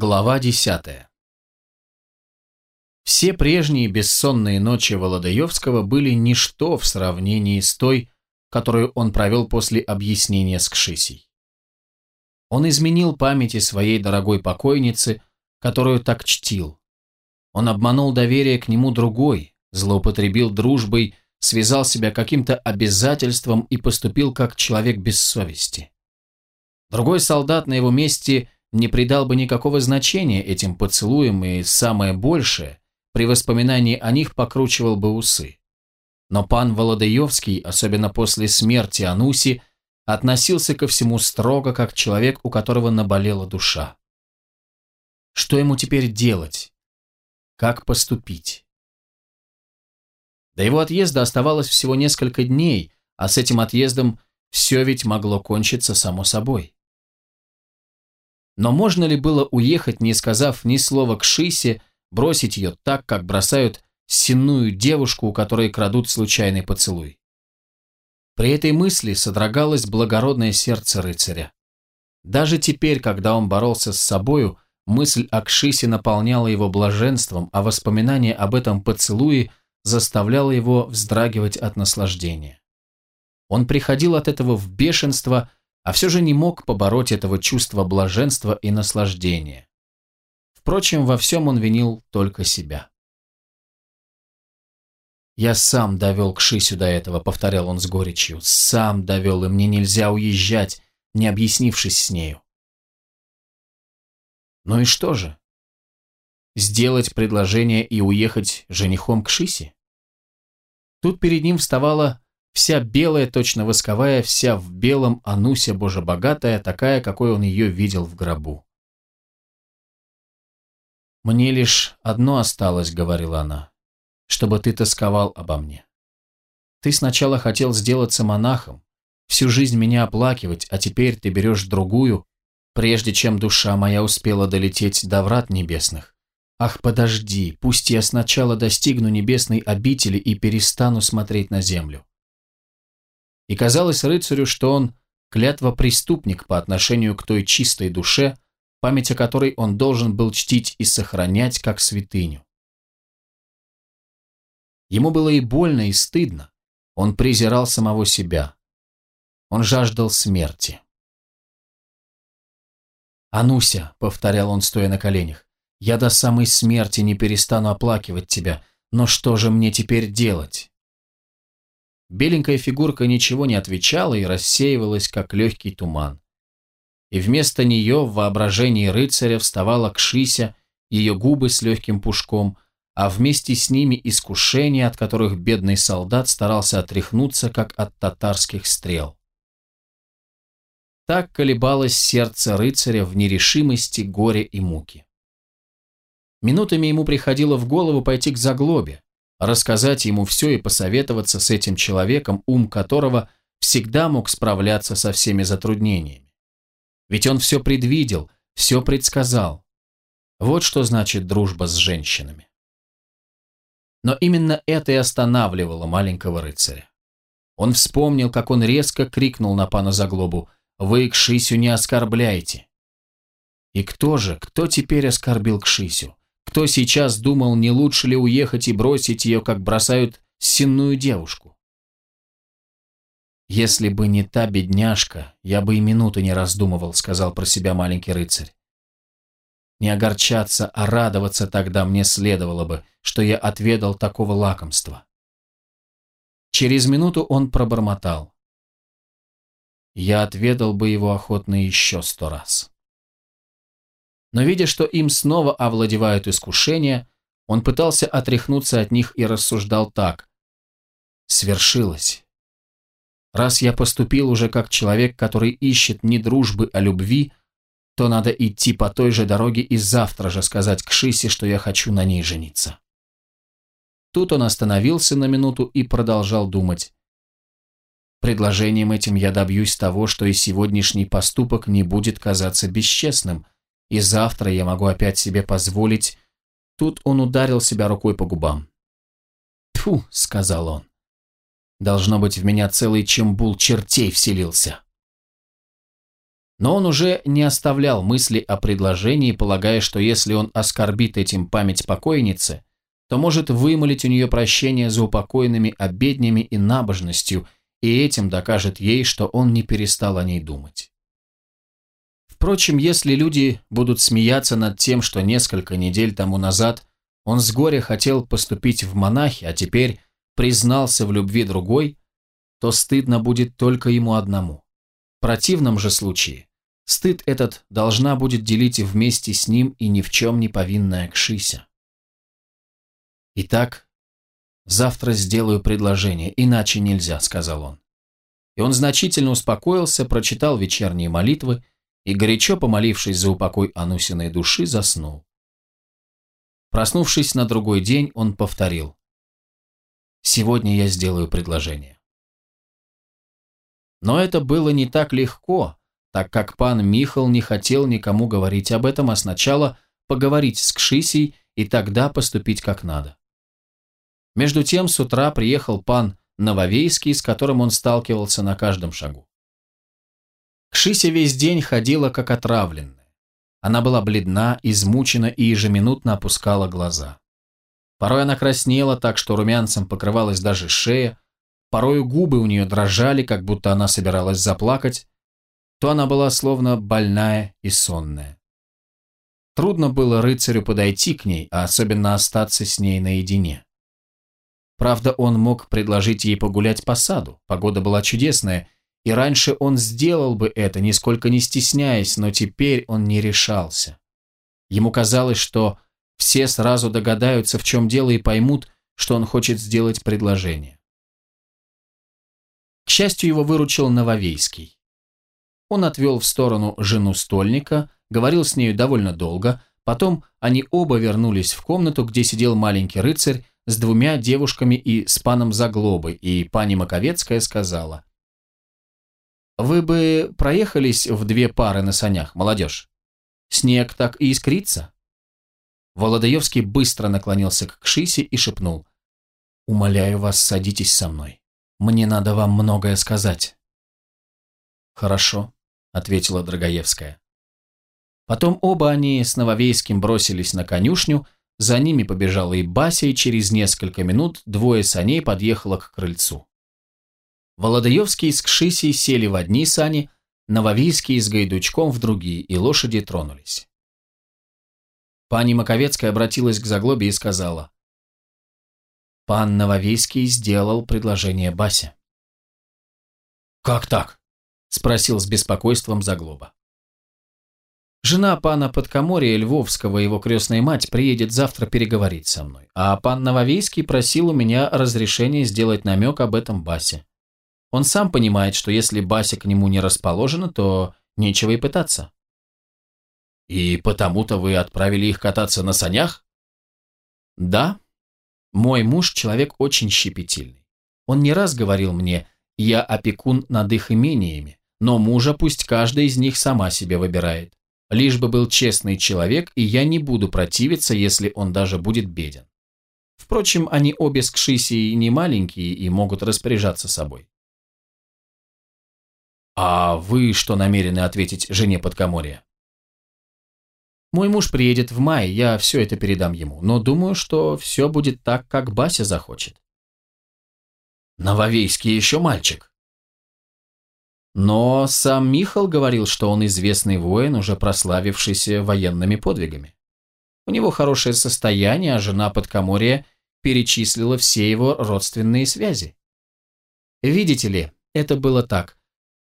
Глава 10. Все прежние бессонные ночи Володаевского были ничто в сравнении с той, которую он провел после объяснения с Кшисей. Он изменил памяти своей дорогой покойницы, которую так чтил. Он обманул доверие к нему другой, злоупотребил дружбой, связал себя каким-то обязательством и поступил как человек без совести. Другой солдат на его месте – не придал бы никакого значения этим поцелуям и, самое большее, при воспоминании о них покручивал бы усы. Но пан Володаевский, особенно после смерти Ануси, относился ко всему строго, как человек, у которого наболела душа. Что ему теперь делать? Как поступить? До его отъезда оставалось всего несколько дней, а с этим отъездом все ведь могло кончиться само собой. Но можно ли было уехать, не сказав ни слова к Шисе, бросить ее так, как бросают сенную девушку, у которой крадут случайный поцелуй? При этой мысли содрогалось благородное сердце рыцаря. Даже теперь, когда он боролся с собою, мысль о Кшисе наполняла его блаженством, а воспоминание об этом поцелуе заставляло его вздрагивать от наслаждения. Он приходил от этого в бешенство, а все же не мог побороть этого чувства блаженства и наслаждения. Впрочем, во всем он винил только себя. «Я сам довел к Шисю до этого», — повторял он с горечью. «Сам довел, и мне нельзя уезжать, не объяснившись с нею». Ну и что же? Сделать предложение и уехать женихом к Шисе? Тут перед ним вставала Вся белая, точно восковая, вся в белом, Ануся божебогатая, такая, какой он ее видел в гробу. «Мне лишь одно осталось», — говорила она, — «чтобы ты тосковал обо мне. Ты сначала хотел сделаться монахом, всю жизнь меня оплакивать, а теперь ты берешь другую, прежде чем душа моя успела долететь до врат небесных. Ах, подожди, пусть я сначала достигну небесной обители и перестану смотреть на землю и казалось рыцарю, что он клятва-преступник по отношению к той чистой душе, память о которой он должен был чтить и сохранять как святыню. Ему было и больно, и стыдно. Он презирал самого себя. Он жаждал смерти. «Ануся», — повторял он, стоя на коленях, — «я до самой смерти не перестану оплакивать тебя, но что же мне теперь делать?» Беленькая фигурка ничего не отвечала и рассеивалась, как легкий туман. И вместо нее в воображении рыцаря вставала Кшися, ее губы с легким пушком, а вместе с ними искушения, от которых бедный солдат старался отряхнуться, как от татарских стрел. Так колебалось сердце рыцаря в нерешимости, горе и муки. Минутами ему приходило в голову пойти к заглобе, рассказать ему все и посоветоваться с этим человеком, ум которого всегда мог справляться со всеми затруднениями. Ведь он все предвидел, все предсказал. Вот что значит дружба с женщинами. Но именно это и останавливало маленького рыцаря. Он вспомнил, как он резко крикнул на пана Заглобу «Вы Кшисю не оскорбляйте!» И кто же, кто теперь оскорбил Кшисю? Кто сейчас думал, не лучше ли уехать и бросить ее, как бросают сенную девушку? «Если бы не та бедняжка, я бы и минуты не раздумывал», — сказал про себя маленький рыцарь. Не огорчаться, а радоваться тогда мне следовало бы, что я отведал такого лакомства. Через минуту он пробормотал. Я отведал бы его охотно еще сто раз но видя, что им снова овладевают искушения, он пытался отряхнуться от них и рассуждал так. «Свершилось. Раз я поступил уже как человек, который ищет не дружбы, а любви, то надо идти по той же дороге и завтра же сказать к Шисе, что я хочу на ней жениться». Тут он остановился на минуту и продолжал думать. Предложением этим я добьюсь того, что и сегодняшний поступок не будет казаться бесчестным – и завтра я могу опять себе позволить...» Тут он ударил себя рукой по губам. «Тьфу», — сказал он. «Должно быть, в меня целый чембул чертей вселился». Но он уже не оставлял мысли о предложении, полагая, что если он оскорбит этим память покойницы, то может вымолить у нее прощение за упокойными обеднями и набожностью, и этим докажет ей, что он не перестал о ней думать. Впрочем, если люди будут смеяться над тем, что несколько недель тому назад он с горя хотел поступить в монахи, а теперь признался в любви другой, то стыдно будет только ему одному. В противном же случае стыд этот должна будет делить вместе с ним и ни в чем не повинная Кшися. «Итак, завтра сделаю предложение, иначе нельзя», — сказал он. И он значительно успокоился, прочитал вечерние молитвы и, горячо помолившись за упокой Анусиной души, заснул. Проснувшись на другой день, он повторил. «Сегодня я сделаю предложение». Но это было не так легко, так как пан Михал не хотел никому говорить об этом, а сначала поговорить с Кшисей и тогда поступить как надо. Между тем с утра приехал пан Нововейский, с которым он сталкивался на каждом шагу. Кшися весь день ходила как отравленная. Она была бледна, измучена и ежеминутно опускала глаза. Порой она краснела так, что румянцем покрывалась даже шея, порою губы у нее дрожали, как будто она собиралась заплакать, то она была словно больная и сонная. Трудно было рыцарю подойти к ней, а особенно остаться с ней наедине. Правда, он мог предложить ей погулять по саду, погода была чудесная, и раньше он сделал бы это, нисколько не стесняясь, но теперь он не решался. Ему казалось, что все сразу догадаются, в чем дело, и поймут, что он хочет сделать предложение. К счастью, его выручил Нововейский. Он отвел в сторону жену стольника, говорил с нею довольно долго, потом они оба вернулись в комнату, где сидел маленький рыцарь с двумя девушками и с паном Заглобой, и пани Маковецкая сказала, «Вы бы проехались в две пары на санях, молодежь? Снег так и искрится?» Володаевский быстро наклонился к Кшисе и шепнул, «Умоляю вас, садитесь со мной. Мне надо вам многое сказать». «Хорошо», — ответила Драгоевская. Потом оба они с Нововейским бросились на конюшню, за ними побежала и Бася, и через несколько минут двое саней подъехало к крыльцу. Володаевский с Кшисей сели в одни сани, Нововийский с Гайдучком в другие, и лошади тронулись. Пани Маковецкая обратилась к Заглобе и сказала, «Пан Нововийский сделал предложение Басе». «Как так?» – спросил с беспокойством Заглоба. Жена пана Подкоморья Львовского, его крестная мать, приедет завтра переговорить со мной, а пан Нововейский просил у меня разрешения сделать намек об этом Басе. Он сам понимает, что если Бася к нему не расположена, то нечего и пытаться. И потому-то вы отправили их кататься на санях? Да. Мой муж человек очень щепетильный. Он не раз говорил мне, я опекун над их имениями, но мужа пусть каждая из них сама себе выбирает. Лишь бы был честный человек, и я не буду противиться, если он даже будет беден. Впрочем, они обе с Кшисией не маленькие и могут распоряжаться собой. «А вы что намерены ответить жене Подкоморья?» «Мой муж приедет в мае, я все это передам ему, но думаю, что все будет так, как Бася захочет». «Нововейский еще мальчик», но сам Михал говорил, что он известный воин, уже прославившийся военными подвигами. У него хорошее состояние, а жена Подкоморья перечислила все его родственные связи. Видите ли, это было так.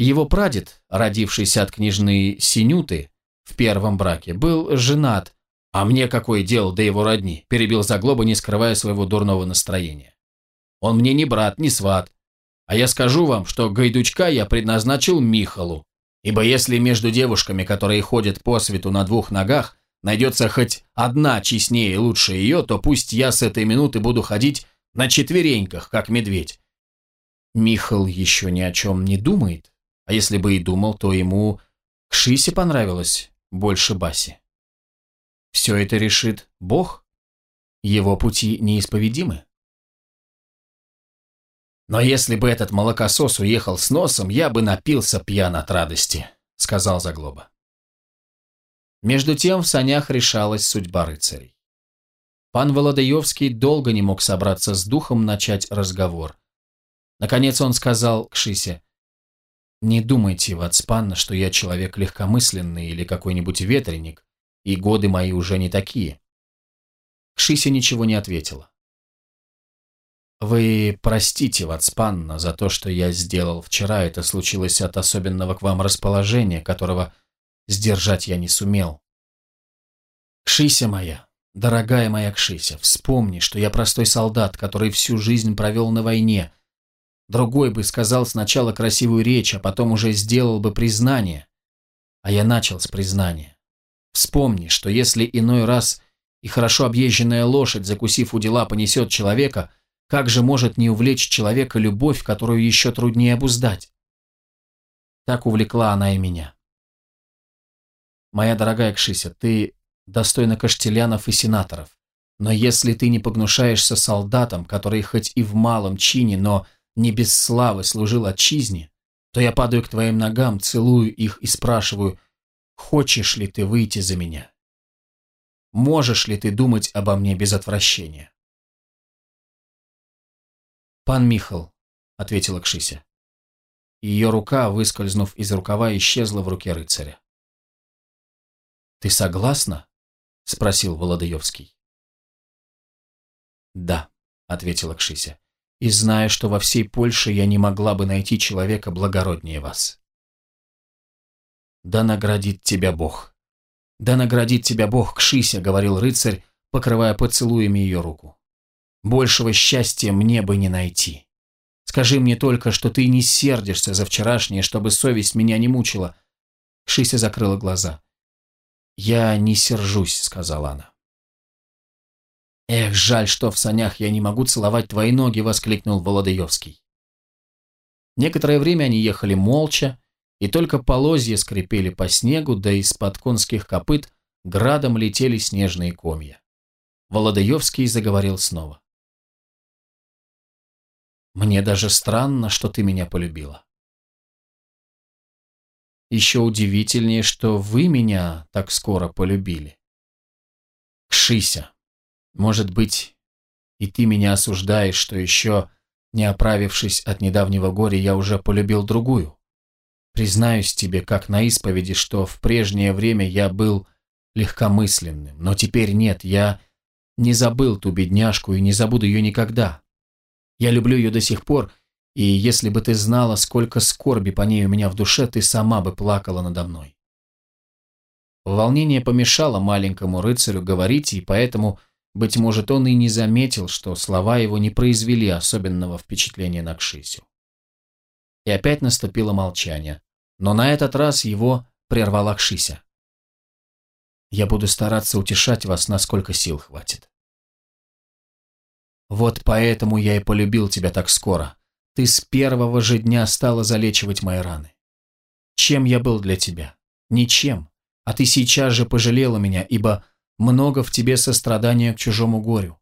Его прадед, родившийся от княжны Синюты в первом браке, был женат, а мне какое дело до его родни, перебил Заглоба, не скрывая своего дурного настроения. Он мне не брат, не сват, а я скажу вам, что гайдучка я предназначил Михалу, ибо если между девушками, которые ходят по свету на двух ногах, найдется хоть одна честнее и лучше ее, то пусть я с этой минуты буду ходить на четвереньках, как медведь. Михал еще ни о чем не думает, а если бы и думал, то ему к Шисе понравилось больше Баси. Все это решит Бог. Его пути неисповедимы. Но если бы этот молокосос уехал с носом, я бы напился пьян от радости. сказал Заглоба. Между тем в санях решалась судьба рыцарей. Пан Володаевский долго не мог собраться с духом начать разговор. Наконец он сказал к Шисе, «Не думайте, Вацпанна, что я человек легкомысленный или какой-нибудь ветреник, и годы мои уже не такие». Кшися ничего не ответила. «Вы простите, Вацпанна, за то, что я сделал вчера. Это случилось от особенного к вам расположения, которого сдержать я не сумел. Кшися моя, дорогая моя Кшися, вспомни, что я простой солдат, который всю жизнь провел на войне. Другой бы сказал сначала красивую речь, а потом уже сделал бы признание. А я начал с признания. Вспомни, что если иной раз и хорошо объезженная лошадь, закусив у дела, понесет человека – как же может не увлечь человека любовь, которую еще труднее обуздать? Так увлекла она и меня. Моя дорогая Кшися, ты достойна каштелянов и сенаторов. Но если ты не погнушаешься солдатам, которые хоть и в малом чине, но не без славы служил отчизне, то я падаю к твоим ногам, целую их и спрашиваю, хочешь ли ты выйти за меня? Можешь ли ты думать обо мне без отвращения? «Пан Михал», — ответила Кшися. Ее рука, выскользнув из рукава, исчезла в руке рыцаря. «Ты согласна?» — спросил Володаевский. «Да», — ответила Кшися, — «и зная, что во всей Польше я не могла бы найти человека благороднее вас». «Да наградит тебя Бог! Да наградит тебя Бог, Кшися!» — говорил рыцарь, покрывая поцелуями ее руку. Большего счастья мне бы не найти. Скажи мне только, что ты не сердишься за вчерашнее, чтобы совесть меня не мучила. Шися закрыла глаза. «Я не сержусь», — сказала она. «Эх, жаль, что в санях я не могу целовать твои ноги», — воскликнул Володаевский. Некоторое время они ехали молча, и только полозья скрипели по снегу, да из-под конских копыт градом летели снежные комья. Володаевский заговорил снова. Мне даже странно, что ты меня полюбила. Еще удивительнее, что вы меня так скоро полюбили. Кшися, может быть, и ты меня осуждаешь, что еще, не оправившись от недавнего горя, я уже полюбил другую. Признаюсь тебе, как на исповеди, что в прежнее время я был легкомысленным, но теперь нет, я не забыл ту бедняжку и не забуду ее никогда. Я люблю ее до сих пор, и если бы ты знала, сколько скорби по ней у меня в душе, ты сама бы плакала надо мной. Волнение помешало маленькому рыцарю говорить, и поэтому, быть может, он и не заметил, что слова его не произвели особенного впечатления на Кшисю. И опять наступило молчание, но на этот раз его прервала Кшися. «Я буду стараться утешать вас, насколько сил хватит. Вот поэтому я и полюбил тебя так скоро. Ты с первого же дня стала залечивать мои раны. Чем я был для тебя? Ничем. А ты сейчас же пожалела меня, ибо много в тебе сострадания к чужому горю.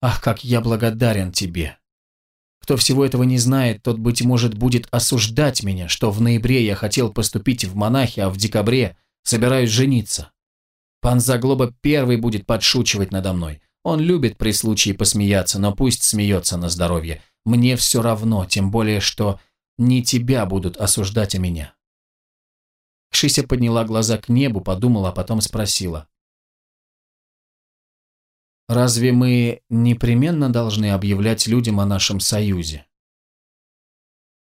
Ах, как я благодарен тебе. Кто всего этого не знает, тот, быть может, будет осуждать меня, что в ноябре я хотел поступить в монахи, а в декабре собираюсь жениться. Пан Заглоба первый будет подшучивать надо мной, он любит при случае посмеяться, но пусть смеется на здоровье. Мне все равно, тем более, что не тебя будут осуждать, а меня. Кшися подняла глаза к небу, подумала, а потом спросила. «Разве мы непременно должны объявлять людям о нашем союзе?»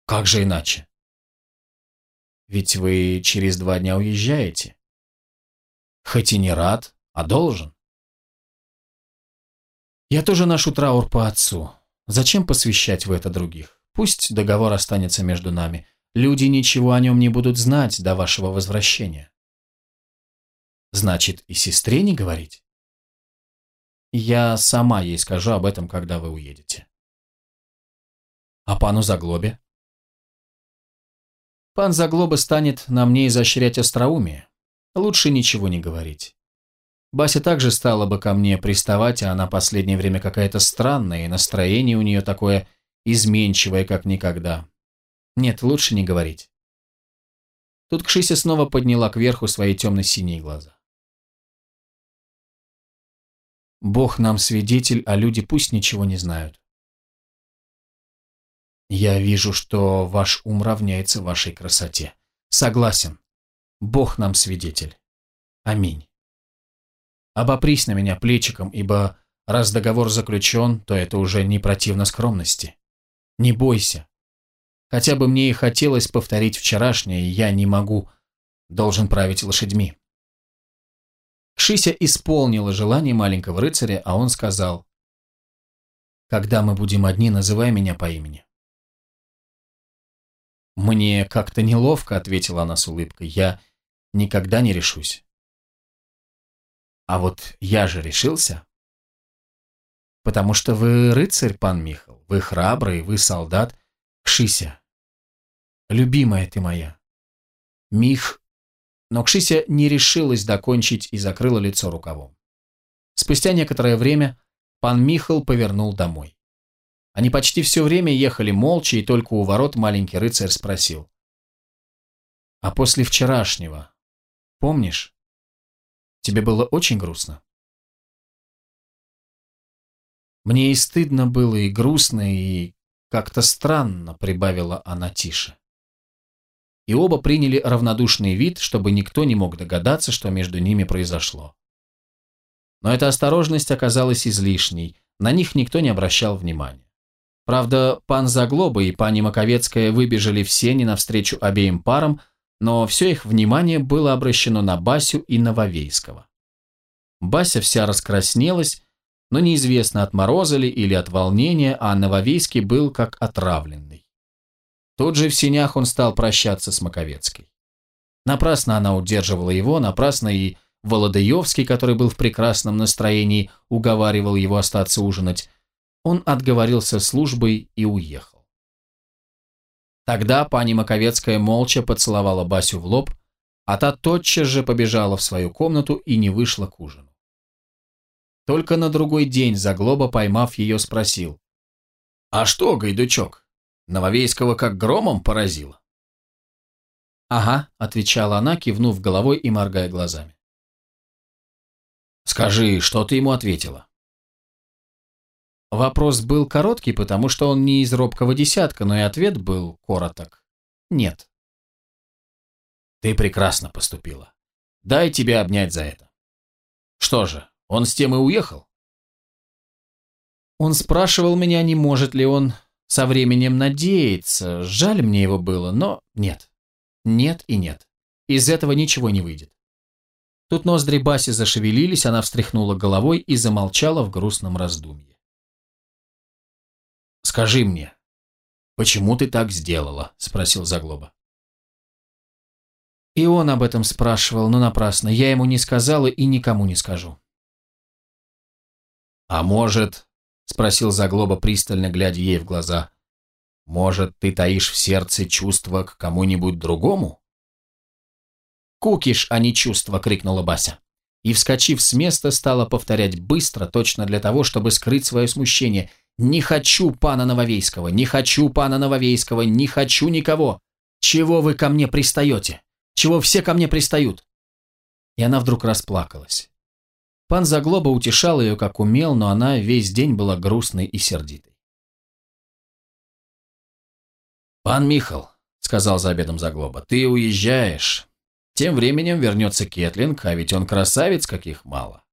«Как же иначе?» «Ведь вы через два дня уезжаете». «Хоть и не рад, а должен». Я тоже ношу траур по отцу. Зачем посвящать в это других? Пусть договор останется между нами. Люди ничего о нем не будут знать до вашего возвращения. Значит, и сестре не говорить? Я сама ей скажу об этом, когда вы уедете. А пану Заглобе? Пан Заглоба станет на мне изощрять остроумие. Лучше ничего не говорить. Бася также стала бы ко мне приставать, а она последнее время какая-то странная, и настроение у нее такое изменчивое, как никогда. Нет, лучше не говорить. Тут Кшися снова подняла кверху свои темно-синие глаза. Бог нам свидетель, а люди пусть ничего не знают. Я вижу, что ваш ум равняется вашей красоте. Согласен. Бог нам свидетель. Аминь. Обопрись на меня плечиком, ибо раз договор заключен, то это уже не противно скромности. Не бойся. Хотя бы мне и хотелось повторить вчерашнее, я не могу. Должен править лошадьми. Кшися исполнила желание маленького рыцаря, а он сказал, «Когда мы будем одни, называй меня по имени». «Мне как-то неловко», — ответила она с улыбкой, «я никогда не решусь». «А вот я же решился». «Потому что вы рыцарь, пан Михал, вы храбрый, вы солдат. Кшися, любимая ты моя». Мих но Кшися не решилась докончить и закрыла лицо рукавом. Спустя некоторое время пан Михал повернул домой. Они почти все время ехали молча, и только у ворот маленький рыцарь спросил. «А после вчерашнего, помнишь? Тебе было очень грустно?» «Мне и стыдно было, и грустно, и как-то странно», — прибавила она тише и оба приняли равнодушный вид, чтобы никто не мог догадаться, что между ними произошло. Но эта осторожность оказалась излишней, на них никто не обращал внимания. Правда, пан Заглоба и пани Маковецкая выбежали в сени навстречу обеим парам, но все их внимание было обращено на Басю и Нововейского. Бася вся раскраснелась, но неизвестно, от мороза ли или от волнения, а Нововейский был как отравленный. Тут же в синях он стал прощаться с Маковецкой. Напрасно она удерживала его, напрасно и Володаевский, который был в прекрасном настроении, уговаривал его остаться ужинать. Он отговорился службой и уехал. Тогда пани Маковецкая молча поцеловала Басю в лоб, а та тотчас же побежала в свою комнату и не вышла к ужину. Только на другой день Заглоба, поймав ее, спросил. «А что, Гайдучок, Нововейского как громом поразило. «Ага», — отвечала она, кивнув головой и моргая глазами. «Скажи, что ты ему ответила?» Вопрос был короткий, потому что он не из робкого десятка, но и ответ был короток. «Нет». «Ты прекрасно поступила. Дай тебе обнять за это». «Что же, он с тем и уехал?» Он спрашивал меня, не может ли он со временем надеяться, жаль мне его было, но нет. Нет и нет. Из этого ничего не выйдет. Тут ноздри Баси зашевелились, она встряхнула головой и замолчала в грустном раздумье. «Скажи мне, почему ты так сделала?» – спросил Заглоба. И он об этом спрашивал, но напрасно. Я ему не сказала и никому не скажу. «А может, – спросил Заглоба, пристально глядя ей в глаза. «Может, ты таишь в сердце чувства к кому-нибудь другому?» «Кукиш, а не чувство!» – крикнула Бася. И, вскочив с места, стала повторять быстро, точно для того, чтобы скрыть свое смущение. «Не хочу пана Нововейского! Не хочу пана Нововейского! Не хочу никого! Чего вы ко мне пристаете? Чего все ко мне пристают?» И она вдруг расплакалась. Пан Заглоба утешал ее, как умел, но она весь день была грустной и сердитой. «Пан Михал», — сказал за обедом Заглоба, — «ты уезжаешь. Тем временем вернется Кетлинг, а ведь он красавец, каких мало.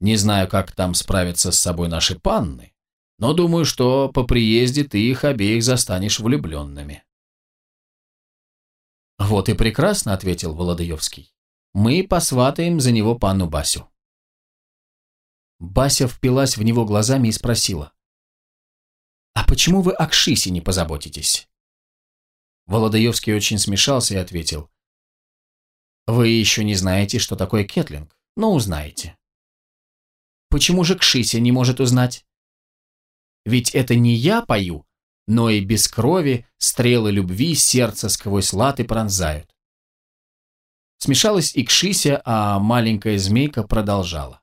Не знаю, как там справятся с собой наши панны, но думаю, что по приезде ты их обеих застанешь влюбленными». «Вот и прекрасно», — ответил Володаевский. «Мы посватаем за него панну Басю». Бася впилась в него глазами и спросила. «А почему вы о Кшисе не позаботитесь?» Володаевский очень смешался и ответил. «Вы еще не знаете, что такое кетлинг, но узнаете». «Почему же Кшися не может узнать?» «Ведь это не я пою, но и без крови стрелы любви сердце сквозь латы пронзают». Смешалась и Кшися, а маленькая змейка продолжала.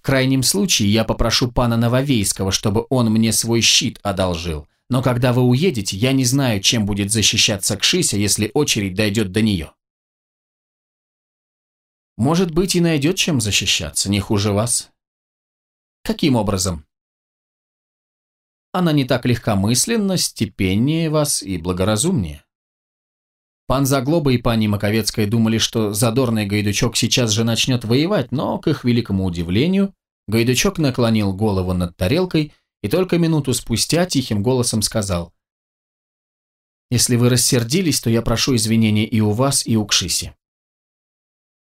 В крайнем случае я попрошу пана Нововейского, чтобы он мне свой щит одолжил. Но когда вы уедете, я не знаю, чем будет защищаться Кшися, если очередь дойдет до нее. Может быть, и найдет чем защищаться, не хуже вас. Каким образом? Она не так легкомысленна, степеннее вас и благоразумнее. Пан Заглоба и пани Маковецкая думали, что задорный Гайдучок сейчас же начнет воевать, но, к их великому удивлению, Гайдучок наклонил голову над тарелкой и только минуту спустя тихим голосом сказал «Если вы рассердились, то я прошу извинения и у вас, и у Кшиси.